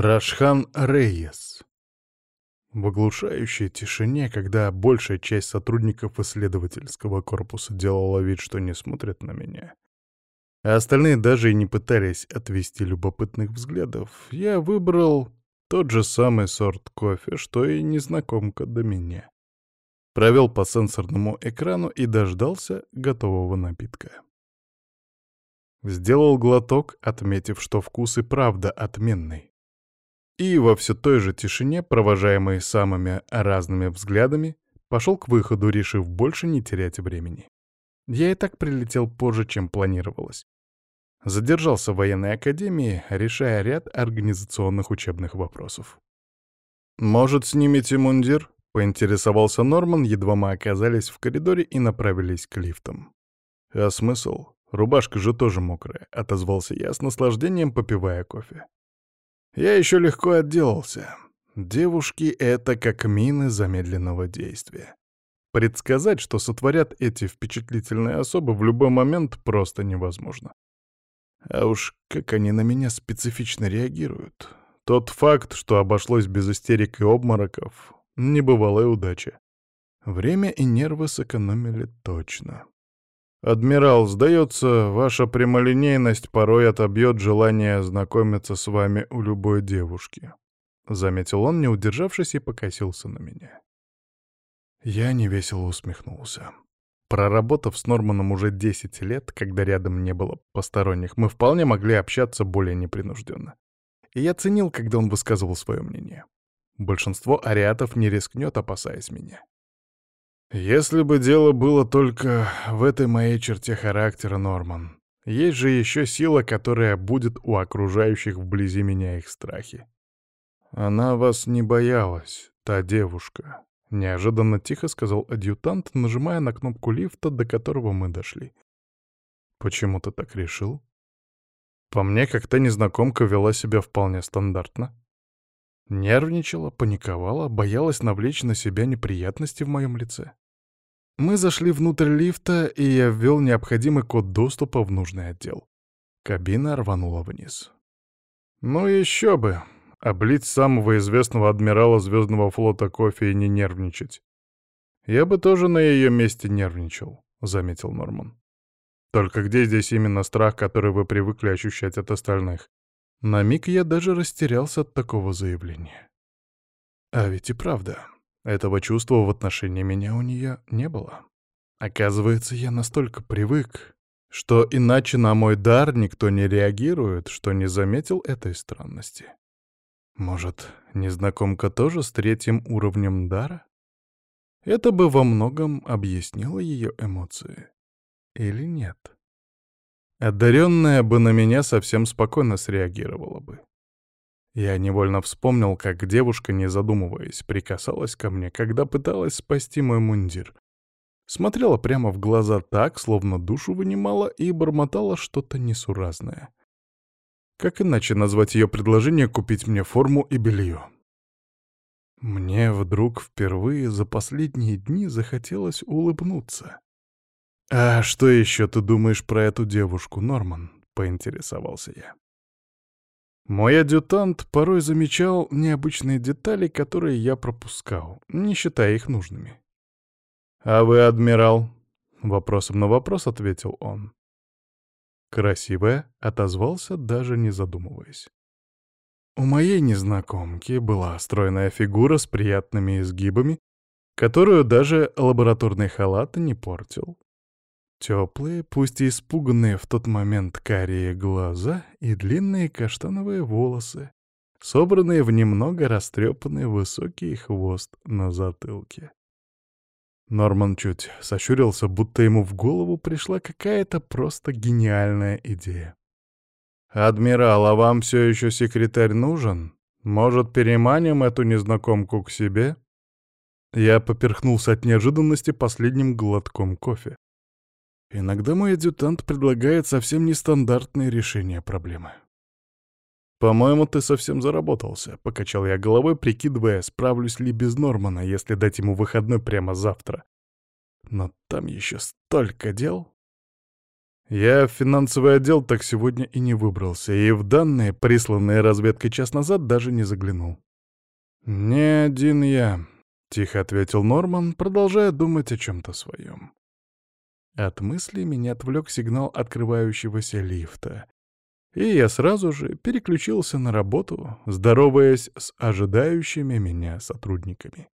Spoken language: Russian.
Рашхан Рейес. В оглушающей тишине, когда большая часть сотрудников исследовательского корпуса делала вид, что не смотрят на меня, а остальные даже и не пытались отвести любопытных взглядов, я выбрал тот же самый сорт кофе, что и незнакомка до меня. Провел по сенсорному экрану и дождался готового напитка. Сделал глоток, отметив, что вкус и правда отменный. И во все той же тишине, провожаемой самыми разными взглядами, пошел к выходу, решив больше не терять времени. Я и так прилетел позже, чем планировалось. Задержался в военной академии, решая ряд организационных учебных вопросов. «Может, снимете мундир?» — поинтересовался Норман, едва мы оказались в коридоре и направились к лифтам. «А смысл? Рубашка же тоже мокрая», — отозвался я с наслаждением, попивая кофе. Я еще легко отделался. Девушки — это как мины замедленного действия. Предсказать, что сотворят эти впечатлительные особы в любой момент просто невозможно. А уж как они на меня специфично реагируют. Тот факт, что обошлось без истерик и обмороков, небывалая удача. Время и нервы сэкономили точно. «Адмирал, сдается, ваша прямолинейность порой отобьет желание знакомиться с вами у любой девушки», — заметил он, не удержавшись, и покосился на меня. Я невесело усмехнулся. Проработав с Норманом уже 10 лет, когда рядом не было посторонних, мы вполне могли общаться более непринужденно. И я ценил, когда он высказывал свое мнение. Большинство ариатов не рискнет, опасаясь меня. Если бы дело было только в этой моей черте характера, Норман. Есть же еще сила, которая будет у окружающих вблизи меня их страхи. Она вас не боялась, та девушка. Неожиданно тихо сказал адъютант, нажимая на кнопку лифта, до которого мы дошли. Почему ты так решил? По мне, как-то незнакомка вела себя вполне стандартно. Нервничала, паниковала, боялась навлечь на себя неприятности в моем лице. Мы зашли внутрь лифта, и я ввел необходимый код доступа в нужный отдел. Кабина рванула вниз. Ну еще бы, облить самого известного адмирала Звездного флота кофе и не нервничать. Я бы тоже на ее месте нервничал, — заметил Норман. Только где здесь именно страх, который вы привыкли ощущать от остальных? На миг я даже растерялся от такого заявления. А ведь и правда, этого чувства в отношении меня у нее не было. Оказывается, я настолько привык, что иначе на мой дар никто не реагирует, что не заметил этой странности. Может, незнакомка тоже с третьим уровнем дара? Это бы во многом объяснило ее эмоции. Или нет? Одаренная бы на меня совсем спокойно среагировала бы. Я невольно вспомнил, как девушка, не задумываясь, прикасалась ко мне, когда пыталась спасти мой мундир. Смотрела прямо в глаза так, словно душу вынимала, и бормотала что-то несуразное. Как иначе назвать ее предложение купить мне форму и белье? Мне вдруг впервые за последние дни захотелось улыбнуться. «А что еще ты думаешь про эту девушку, Норман?» — поинтересовался я. Мой адъютант порой замечал необычные детали, которые я пропускал, не считая их нужными. «А вы, адмирал?» — вопросом на вопрос ответил он. «Красивая?» — отозвался, даже не задумываясь. У моей незнакомки была стройная фигура с приятными изгибами, которую даже лабораторный халат не портил. Теплые, пусть и испуганные в тот момент карие глаза и длинные каштановые волосы, собранные в немного растрепанный высокий хвост на затылке. Норман чуть сощурился, будто ему в голову пришла какая-то просто гениальная идея. «Адмирал, а вам все еще секретарь нужен? Может, переманим эту незнакомку к себе?» Я поперхнулся от неожиданности последним глотком кофе. Иногда мой адъютант предлагает совсем нестандартные решения проблемы. «По-моему, ты совсем заработался», — покачал я головой, прикидывая, справлюсь ли без Нормана, если дать ему выходной прямо завтра. Но там еще столько дел. Я в финансовый отдел так сегодня и не выбрался, и в данные, присланные разведкой час назад, даже не заглянул. «Не один я», — тихо ответил Норман, продолжая думать о чем-то своем. От мысли меня отвлек сигнал открывающегося лифта, и я сразу же переключился на работу, здороваясь с ожидающими меня сотрудниками.